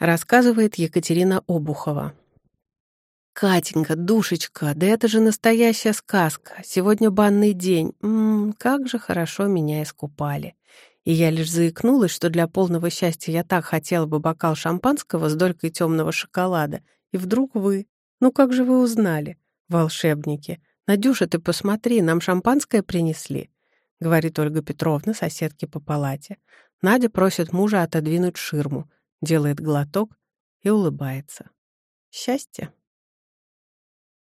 Рассказывает Екатерина Обухова. «Катенька, душечка, да это же настоящая сказка. Сегодня банный день. Ммм, как же хорошо меня искупали. И я лишь заикнулась, что для полного счастья я так хотела бы бокал шампанского с долькой темного шоколада. И вдруг вы. Ну как же вы узнали? Волшебники. Надюша, ты посмотри, нам шампанское принесли», — говорит Ольга Петровна, соседке по палате. Надя просит мужа отодвинуть ширму делает глоток и улыбается. Счастье.